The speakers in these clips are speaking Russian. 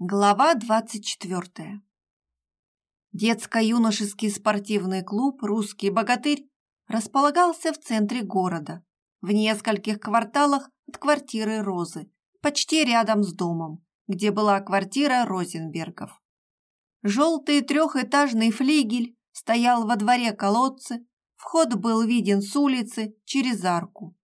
Глава 24. Детско-юношеский спортивный клуб «Русский богатырь» располагался в центре города, в нескольких кварталах от квартиры Розы, почти рядом с домом, где была квартира Розенбергов. Желтый трехэтажный флигель стоял во дворе колодцы, вход был виден с улицы через арку.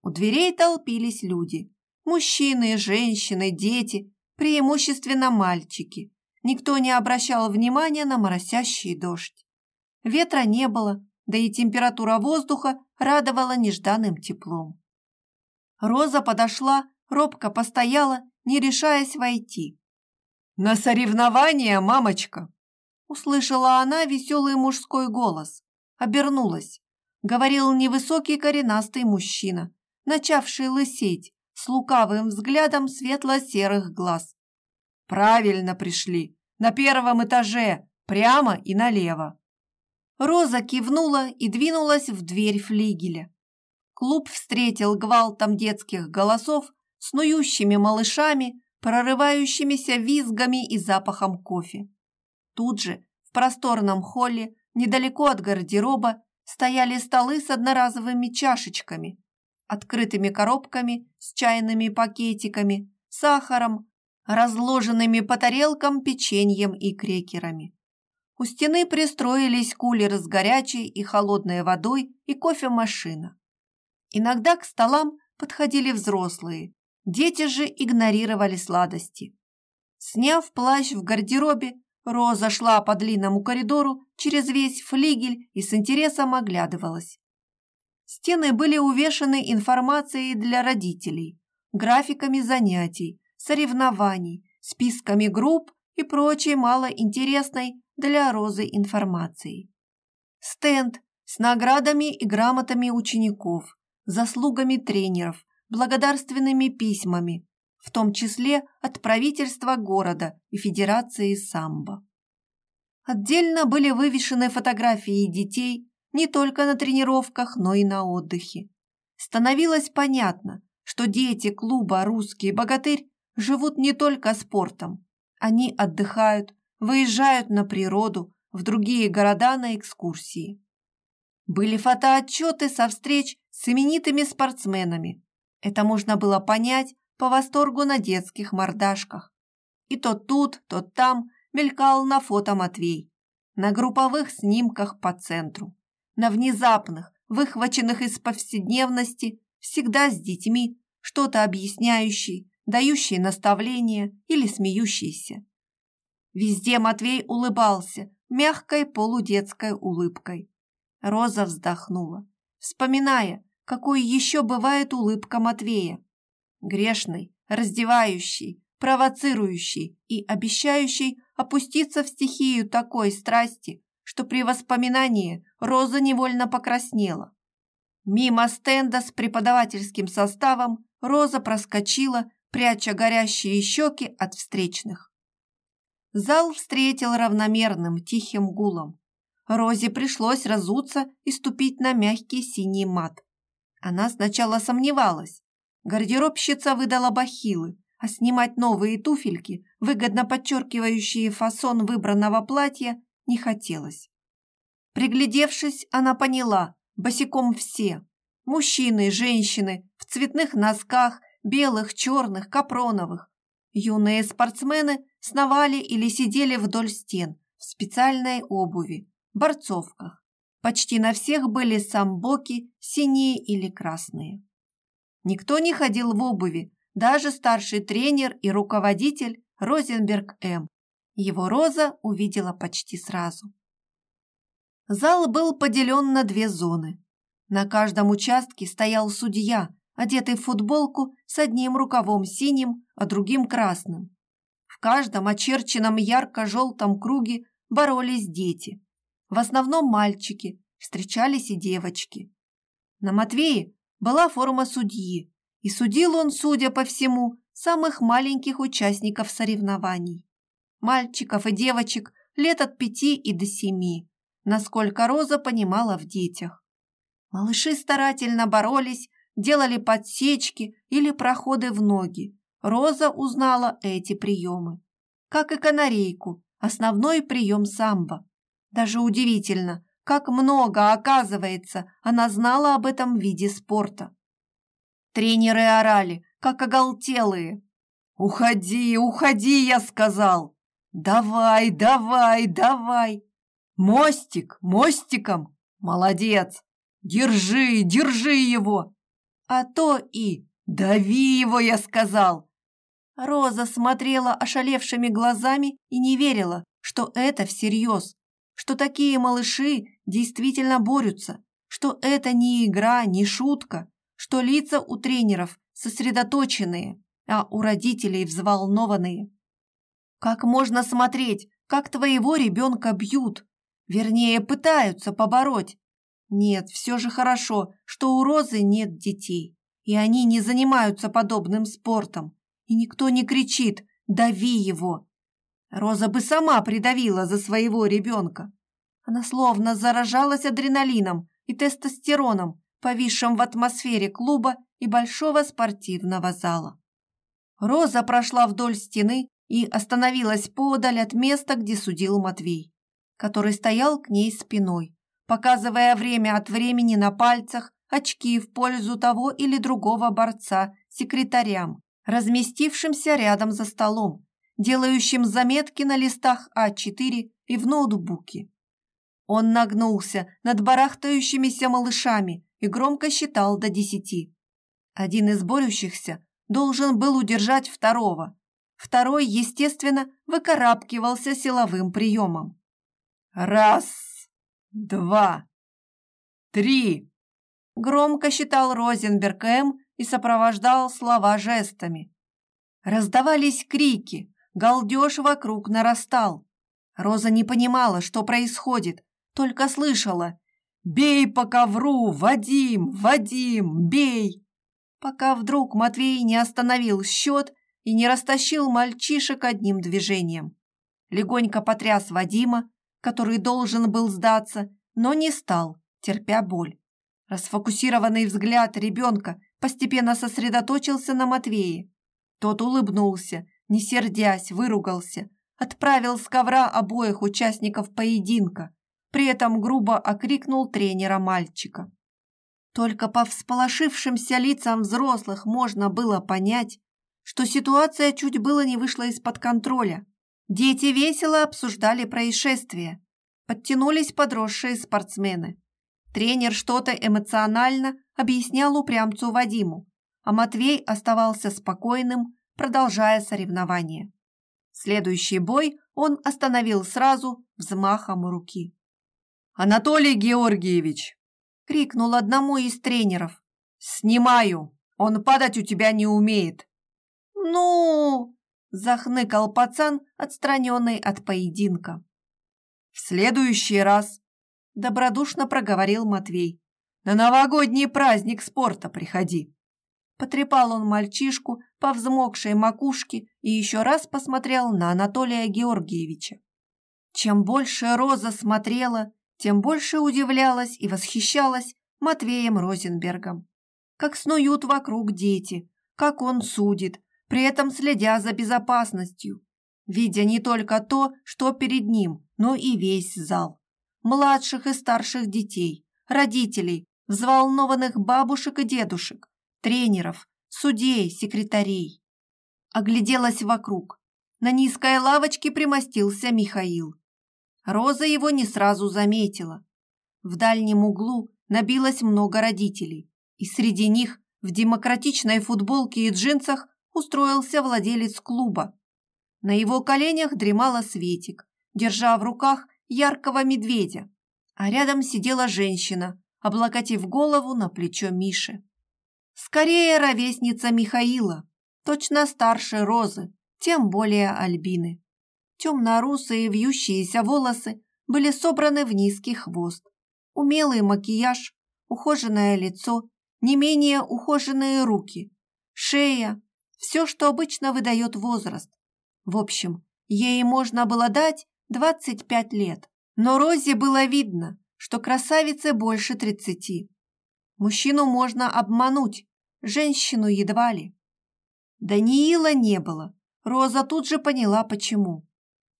У дверей толпились люди – мужчины, женщины, дети – преимущественно мальчики. Никто не обращал внимания на моросящий дождь. Ветра не было, да и температура воздуха радовала нежданным теплом. Роза подошла, робко постояла, не решаясь войти. «На соревнования, мамочка!» Услышала она веселый мужской голос. Обернулась. Говорил невысокий коренастый мужчина, начавший лысеть, с лукавым взглядом светло-серых глаз. «Правильно пришли. На первом этаже, прямо и налево». Роза кивнула и двинулась в дверь флигеля. Клуб встретил гвалтом детских голосов, снующими малышами, прорывающимися визгами и запахом кофе. Тут же, в просторном холле, недалеко от гардероба, стояли столы с одноразовыми чашечками, открытыми коробками с чайными пакетиками, сахаром, разложенными по тарелкам печеньем и крекерами. У стены пристроились кулер с горячей и холодной водой и кофемашина. Иногда к столам подходили взрослые, дети же игнорировали сладости. Сняв плащ в гардеробе, Роза шла по длинному коридору через весь флигель и с интересом оглядывалась. Стены были увешаны информацией для родителей, графиками занятий, соревнований, списками групп и прочей малоинтересной для Розы информации. Стенд с наградами и грамотами учеников, заслугами тренеров, благодарственными письмами, в том числе от правительства города и Федерации самбо. Отдельно были вывешены фотографии детей не только на тренировках, но и на отдыхе. Становилось понятно, что дети клуба «Русский богатырь» живут не только спортом. Они отдыхают, выезжают на природу, в другие города на экскурсии. Были фотоотчеты со встреч с именитыми спортсменами. Это можно было понять по восторгу на детских мордашках. И то тут, то там мелькал на фото Матвей, на групповых снимках по центру на внезапных, выхваченных из повседневности, всегда с детьми, что-то объясняющий, дающий наставления или смеющийся. Везде Матвей улыбался, мягкой полудетской улыбкой. Роза вздохнула, вспоминая, какой еще бывает улыбка Матвея. Грешный, раздевающий, провоцирующий и обещающий опуститься в стихию такой страсти, что при воспоминании Роза невольно покраснела. Мимо стенда с преподавательским составом Роза проскочила, пряча горящие щеки от встречных. Зал встретил равномерным тихим гулом. Розе пришлось разуться и ступить на мягкий синий мат. Она сначала сомневалась. Гардеробщица выдала бахилы, а снимать новые туфельки, выгодно подчеркивающие фасон выбранного платья, не хотелось. Приглядевшись, она поняла, босиком все. Мужчины, женщины, в цветных носках, белых, черных, капроновых. Юные спортсмены сновали или сидели вдоль стен в специальной обуви, борцовках. Почти на всех были самбоки, синие или красные. Никто не ходил в обуви, даже старший тренер и руководитель Розенберг М. Его Роза увидела почти сразу. Зал был поделен на две зоны. На каждом участке стоял судья, одетый в футболку с одним рукавом синим, а другим красным. В каждом очерченном ярко-желтом круге боролись дети. В основном мальчики, встречались и девочки. На Матвее была форма судьи, и судил он, судя по всему, самых маленьких участников соревнований мальчиков и девочек лет от пяти и до семи, насколько Роза понимала в детях. Малыши старательно боролись, делали подсечки или проходы в ноги. Роза узнала эти приемы. как и канарейку, основной прием самбо. Даже удивительно, как много, оказывается, она знала об этом виде спорта. Тренеры орали, как оголтелые. «Уходи, уходи!» – я сказал. «Давай, давай, давай!» «Мостик, мостиком! Молодец! Держи, держи его!» «А то и дави его!» – я сказал. Роза смотрела ошалевшими глазами и не верила, что это всерьез, что такие малыши действительно борются, что это не игра, не шутка, что лица у тренеров сосредоточенные, а у родителей взволнованные. Как можно смотреть, как твоего ребенка бьют? Вернее, пытаются побороть. Нет, все же хорошо, что у Розы нет детей, и они не занимаются подобным спортом, и никто не кричит «дави его». Роза бы сама придавила за своего ребенка. Она словно заражалась адреналином и тестостероном, повисшим в атмосфере клуба и большого спортивного зала. Роза прошла вдоль стены и остановилась подаль от места, где судил Матвей, который стоял к ней спиной, показывая время от времени на пальцах очки в пользу того или другого борца секретарям, разместившимся рядом за столом, делающим заметки на листах А4 и в ноутбуке. Он нагнулся над барахтающимися малышами и громко считал до десяти. Один из борющихся должен был удержать второго. Второй, естественно, выкарабкивался силовым приемом. «Раз, два, три!» Громко считал Розенберг М. и сопровождал слова жестами. Раздавались крики, галдеж вокруг нарастал. Роза не понимала, что происходит, только слышала «Бей по ковру, Вадим, Вадим, бей!» Пока вдруг Матвей не остановил счет и не растащил мальчишек одним движением. Легонько потряс Вадима, который должен был сдаться, но не стал, терпя боль. Расфокусированный взгляд ребенка постепенно сосредоточился на Матвее. Тот улыбнулся, не сердясь, выругался, отправил с ковра обоих участников поединка, при этом грубо окрикнул тренера мальчика. Только по всполошившимся лицам взрослых можно было понять, что ситуация чуть было не вышла из-под контроля. Дети весело обсуждали происшествие. Подтянулись подросшие спортсмены. Тренер что-то эмоционально объяснял упрямцу Вадиму, а Матвей оставался спокойным, продолжая соревнование. Следующий бой он остановил сразу взмахом руки. «Анатолий Георгиевич!» – крикнул одному из тренеров. «Снимаю! Он падать у тебя не умеет!» «Ну!» – захныкал пацан, отстраненный от поединка. «В следующий раз!» – добродушно проговорил Матвей. «На новогодний праздник спорта приходи!» Потрепал он мальчишку по взмокшей макушке и еще раз посмотрел на Анатолия Георгиевича. Чем больше Роза смотрела, тем больше удивлялась и восхищалась Матвеем Розенбергом. Как снуют вокруг дети, как он судит, при этом следя за безопасностью, видя не только то, что перед ним, но и весь зал. Младших и старших детей, родителей, взволнованных бабушек и дедушек, тренеров, судей, секретарей. Огляделась вокруг. На низкой лавочке примостился Михаил. Роза его не сразу заметила. В дальнем углу набилось много родителей, и среди них в демократичной футболке и джинсах устроился владелец клуба. На его коленях дремала Светик, держа в руках яркого медведя, а рядом сидела женщина, облокотив голову на плечо Миши. Скорее ровесница Михаила, точно старше Розы, тем более Альбины. Темно-русые вьющиеся волосы были собраны в низкий хвост. Умелый макияж, ухоженное лицо, не менее ухоженные руки, шея, все, что обычно выдает возраст. В общем, ей можно было дать 25 лет, но Розе было видно, что красавице больше 30. Мужчину можно обмануть, женщину едва ли. Даниила не было. Роза тут же поняла, почему.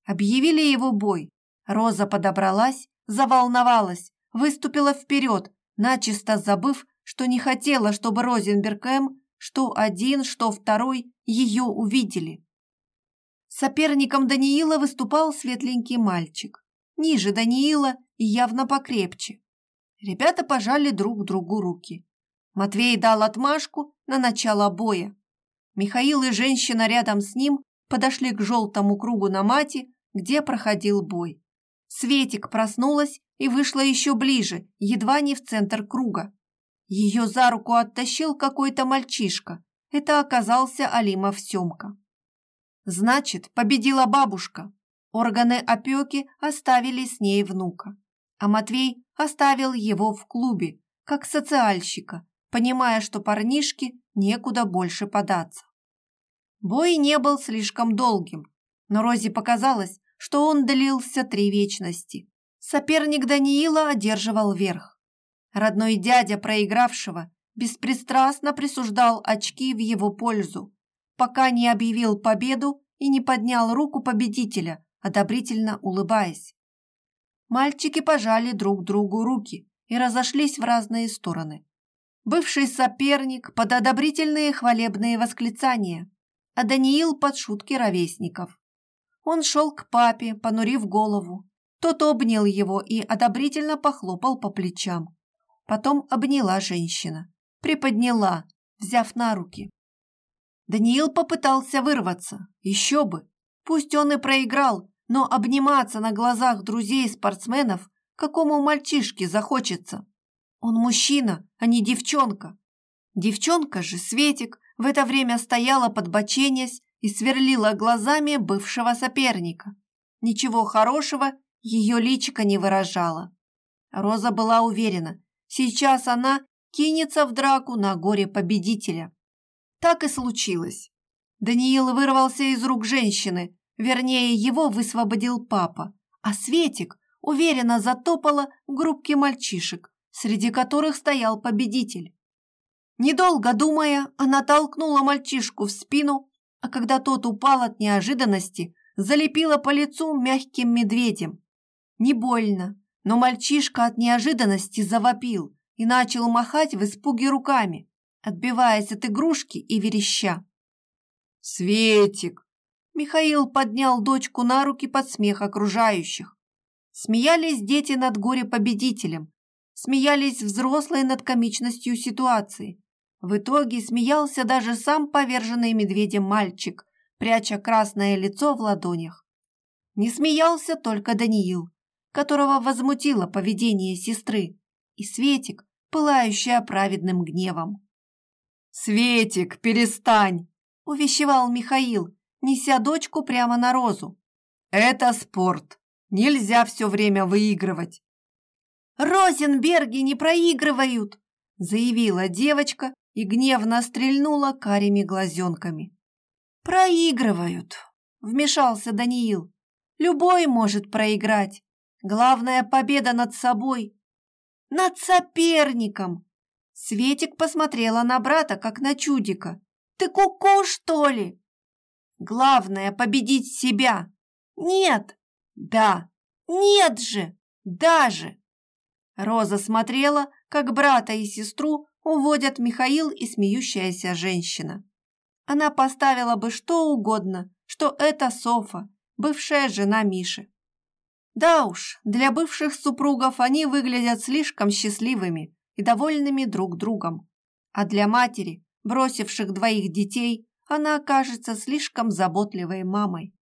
Объявили его бой. Роза подобралась, заволновалась, выступила вперед, начисто забыв, что не хотела, чтобы Розенберг М, что один, что второй, ее увидели. Соперником Даниила выступал светленький мальчик. Ниже Даниила и явно покрепче. Ребята пожали друг другу руки. Матвей дал отмашку на начало боя. Михаил и женщина рядом с ним подошли к желтому кругу на мате, где проходил бой. Светик проснулась и вышла еще ближе, едва не в центр круга. Ее за руку оттащил какой-то мальчишка. Это оказался Алимов Семка. Значит, победила бабушка. Органы опеки оставили с ней внука. А Матвей оставил его в клубе, как социальщика, понимая, что парнишке некуда больше податься. Бой не был слишком долгим, но Розе показалось, что он длился три вечности. Соперник Даниила одерживал верх. Родной дядя проигравшего беспристрастно присуждал очки в его пользу, пока не объявил победу и не поднял руку победителя, одобрительно улыбаясь. Мальчики пожали друг другу руки и разошлись в разные стороны. Бывший соперник под одобрительные хвалебные восклицания, а Даниил под шутки ровесников. Он шел к папе, понурив голову. Тот обнял его и одобрительно похлопал по плечам. Потом обняла женщина, приподняла, взяв на руки. Даниил попытался вырваться, еще бы. Пусть он и проиграл, но обниматься на глазах друзей-спортсменов какому мальчишке захочется. Он мужчина, а не девчонка. Девчонка же, Светик, в это время стояла подбоченясь и сверлила глазами бывшего соперника. Ничего хорошего ее личико не выражало. Роза была уверена, сейчас она кинется в драку на горе победителя. Так и случилось. Даниил вырвался из рук женщины, вернее, его высвободил папа, а Светик уверенно затопала к группке мальчишек, среди которых стоял победитель. Недолго думая, она толкнула мальчишку в спину, а когда тот упал от неожиданности, залепила по лицу мягким медведем. Не больно, но мальчишка от неожиданности завопил и начал махать в испуге руками, отбиваясь от игрушки и вереща. «Светик!» Михаил поднял дочку на руки под смех окружающих. Смеялись дети над горе-победителем, смеялись взрослые над комичностью ситуации. В итоге смеялся даже сам поверженный медведем мальчик, пряча красное лицо в ладонях. Не смеялся только Даниил, которого возмутило поведение сестры, и Светик, пылающая праведным гневом. «Светик, перестань!» – увещевал Михаил, неся дочку прямо на розу. «Это спорт. Нельзя все время выигрывать». «Розенберги не проигрывают!» – заявила девочка и гневно стрельнула карими глазенками. «Проигрывают», — вмешался Даниил. «Любой может проиграть. Главная победа над собой. Над соперником!» Светик посмотрела на брата, как на чудика. «Ты куку, -ку, что ли?» «Главное — победить себя!» «Нет!» «Да!» «Нет же! Даже!» Роза смотрела, как брата и сестру уводят Михаил и смеющаяся женщина. Она поставила бы что угодно, что это Софа, бывшая жена Миши. Да уж, для бывших супругов они выглядят слишком счастливыми и довольными друг другом. А для матери, бросивших двоих детей, она окажется слишком заботливой мамой.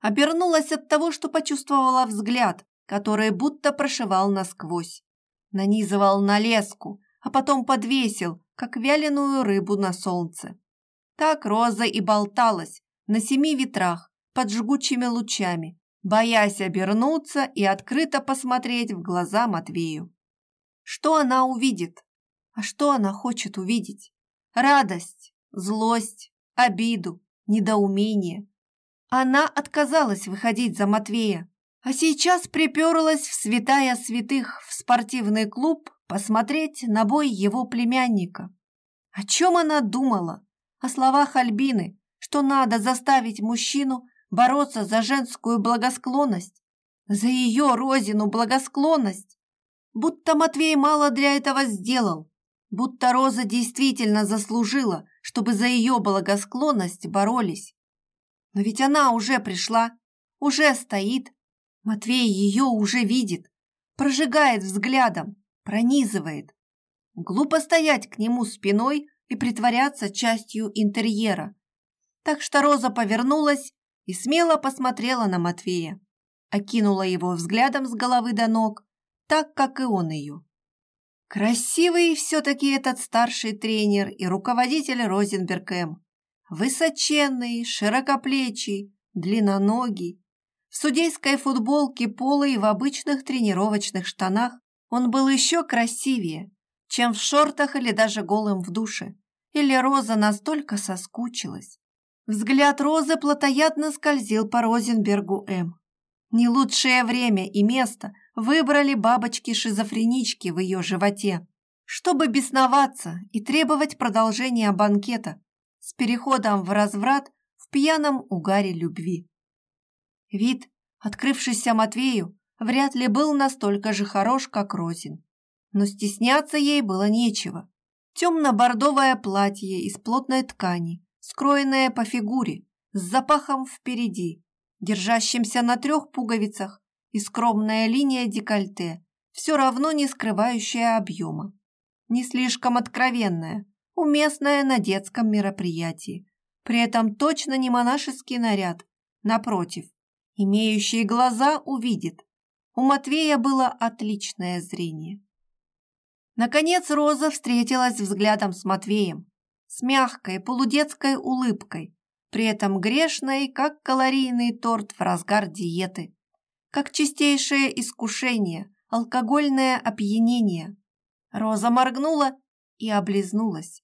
Обернулась от того, что почувствовала взгляд, который будто прошивал насквозь. Нанизывал на леску, а потом подвесил, как вяленую рыбу на солнце. Так Роза и болталась на семи ветрах под жгучими лучами, боясь обернуться и открыто посмотреть в глаза Матвею. Что она увидит? А что она хочет увидеть? Радость, злость, обиду, недоумение. Она отказалась выходить за Матвея, а сейчас приперлась в святая святых в спортивный клуб посмотреть на бой его племянника. О чем она думала? О словах Альбины, что надо заставить мужчину бороться за женскую благосклонность, за ее Розину благосклонность. Будто Матвей мало для этого сделал, будто Роза действительно заслужила, чтобы за ее благосклонность боролись. Но ведь она уже пришла, уже стоит. Матвей ее уже видит, прожигает взглядом, пронизывает. Глупо стоять к нему спиной и притворяться частью интерьера. Так что Роза повернулась и смело посмотрела на Матвея, окинула его взглядом с головы до ног, так, как и он ее. Красивый все-таки этот старший тренер и руководитель Розенберг М. Высоченный, широкоплечий, длинноногий. В судейской футболке пола и в обычных тренировочных штанах он был еще красивее, чем в шортах или даже голым в душе. Или Роза настолько соскучилась. Взгляд Розы плотоядно скользил по Розенбергу М. Не лучшее время и место выбрали бабочки-шизофренички в ее животе, чтобы бесноваться и требовать продолжения банкета с переходом в разврат в пьяном угаре любви. Вид, открывшийся Матвею, вряд ли был настолько же хорош, как Розин. Но стесняться ей было нечего. Темно-бордовое платье из плотной ткани, скроенное по фигуре, с запахом впереди, держащимся на трех пуговицах, и скромная линия декольте, все равно не скрывающая объема. Не слишком откровенная, уместная на детском мероприятии. При этом точно не монашеский наряд. Напротив, имеющий глаза увидит. У Матвея было отличное зрение. Наконец Роза встретилась взглядом с Матвеем, с мягкой полудетской улыбкой, при этом грешной, как калорийный торт в разгар диеты как чистейшее искушение, алкогольное опьянение. Роза моргнула и облизнулась.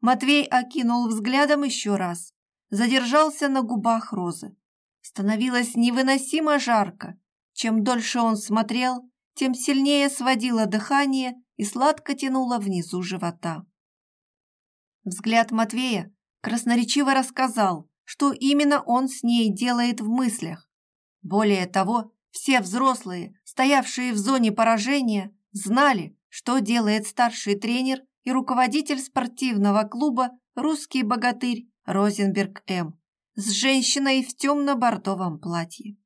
Матвей окинул взглядом еще раз, задержался на губах Розы. Становилось невыносимо жарко. Чем дольше он смотрел, тем сильнее сводило дыхание и сладко тянуло внизу живота. Взгляд Матвея красноречиво рассказал, что именно он с ней делает в мыслях. Более того, все взрослые, стоявшие в зоне поражения, знали, что делает старший тренер и руководитель спортивного клуба «Русский богатырь» Розенберг М. с женщиной в темно-бордовом платье.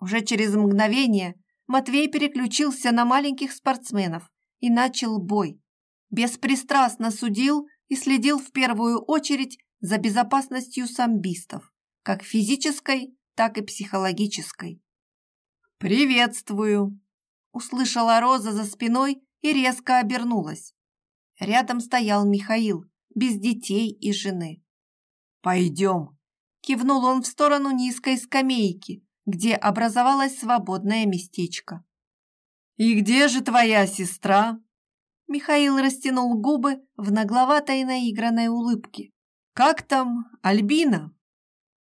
Уже через мгновение Матвей переключился на маленьких спортсменов и начал бой. Беспристрастно судил и следил в первую очередь за безопасностью самбистов, как физической, так и психологической. «Приветствую!» – услышала Роза за спиной и резко обернулась. Рядом стоял Михаил, без детей и жены. «Пойдем!» – кивнул он в сторону низкой скамейки, где образовалось свободное местечко. «И где же твоя сестра?» Михаил растянул губы в нагловатой наигранной улыбке. «Как там Альбина?»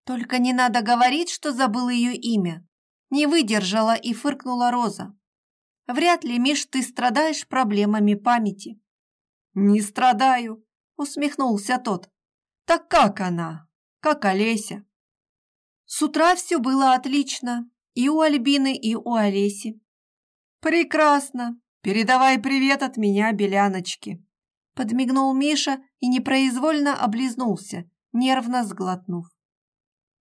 «Только не надо говорить, что забыл ее имя», не выдержала и фыркнула Роза. Вряд ли, Миш, ты страдаешь проблемами памяти. Не страдаю, усмехнулся тот. Так как она? Как Олеся? С утра все было отлично. И у Альбины, и у Олеси. Прекрасно. Передавай привет от меня, Беляночке. Подмигнул Миша и непроизвольно облизнулся, нервно сглотнув.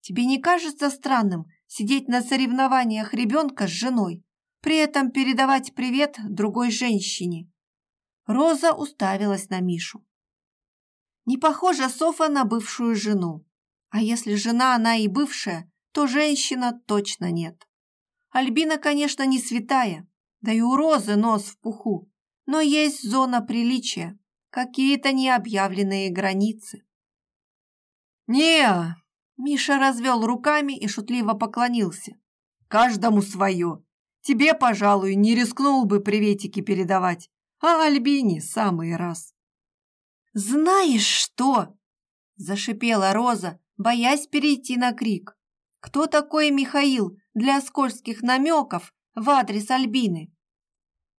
Тебе не кажется странным, сидеть на соревнованиях ребенка с женой, при этом передавать привет другой женщине. Роза уставилась на Мишу. Не похожа Софа на бывшую жену. А если жена она и бывшая, то женщина точно нет. Альбина, конечно, не святая, да и у Розы нос в пуху, но есть зона приличия, какие-то необъявленные границы. «Не, Миша развел руками и шутливо поклонился. «Каждому свое. Тебе, пожалуй, не рискнул бы приветики передавать, а Альбине самый раз». «Знаешь что?» – зашипела Роза, боясь перейти на крик. «Кто такой Михаил для скользких намеков в адрес Альбины?»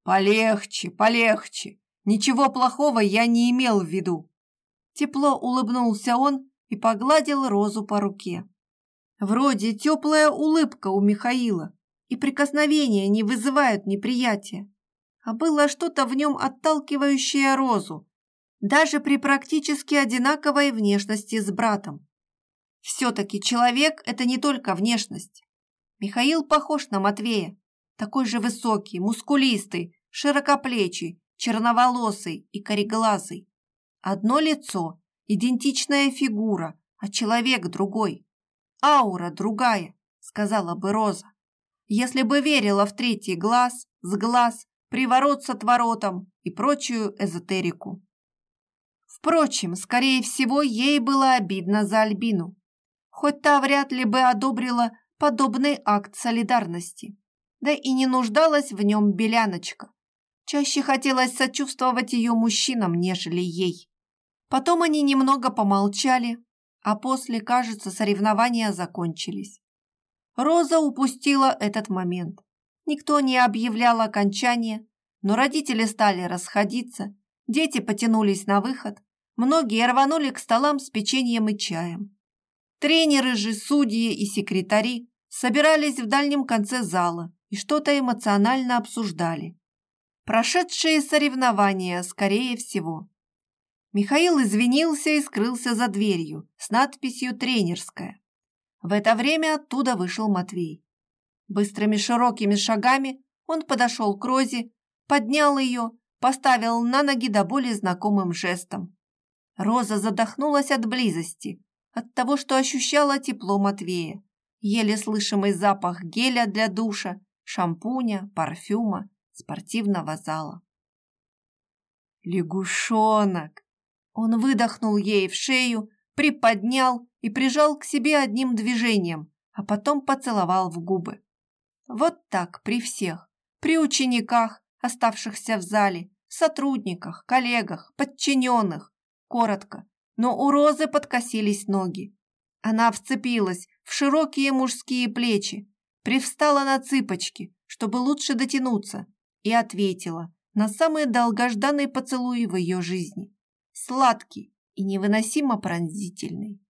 «Полегче, полегче. Ничего плохого я не имел в виду». Тепло улыбнулся он и погладил Розу по руке. Вроде теплая улыбка у Михаила, и прикосновения не вызывают неприятия. А было что-то в нем отталкивающее Розу, даже при практически одинаковой внешности с братом. Все-таки человек – это не только внешность. Михаил похож на Матвея, такой же высокий, мускулистый, широкоплечий, черноволосый и кореглазый. Одно лицо, идентичная фигура, а человек другой. Аура другая, сказала бы Роза. Если бы верила в третий глаз, с глаз, приворот с отворотом и прочую эзотерику. Впрочем, скорее всего, ей было обидно за Альбину. Хоть та вряд ли бы одобрила подобный акт солидарности. Да и не нуждалась в нем Беляночка. Чаще хотелось сочувствовать ее мужчинам, нежели ей. Потом они немного помолчали, а после, кажется, соревнования закончились. Роза упустила этот момент. Никто не объявлял окончание, но родители стали расходиться, дети потянулись на выход, многие рванули к столам с печеньем и чаем. Тренеры же, судьи и секретари собирались в дальнем конце зала и что-то эмоционально обсуждали. Прошедшие соревнования, скорее всего. Михаил извинился и скрылся за дверью с надписью «Тренерская». В это время оттуда вышел Матвей. Быстрыми широкими шагами он подошел к Розе, поднял ее, поставил на ноги до боли знакомым жестом. Роза задохнулась от близости, от того, что ощущала тепло Матвея, еле слышимый запах геля для душа, шампуня, парфюма, спортивного зала. «Лягушонок!» Он выдохнул ей в шею, приподнял и прижал к себе одним движением, а потом поцеловал в губы. Вот так при всех, при учениках, оставшихся в зале, сотрудниках, коллегах, подчиненных, коротко, но у Розы подкосились ноги. Она вцепилась в широкие мужские плечи, привстала на цыпочки, чтобы лучше дотянуться, и ответила на самый долгожданный поцелуй в ее жизни сладкий и невыносимо пронзительный.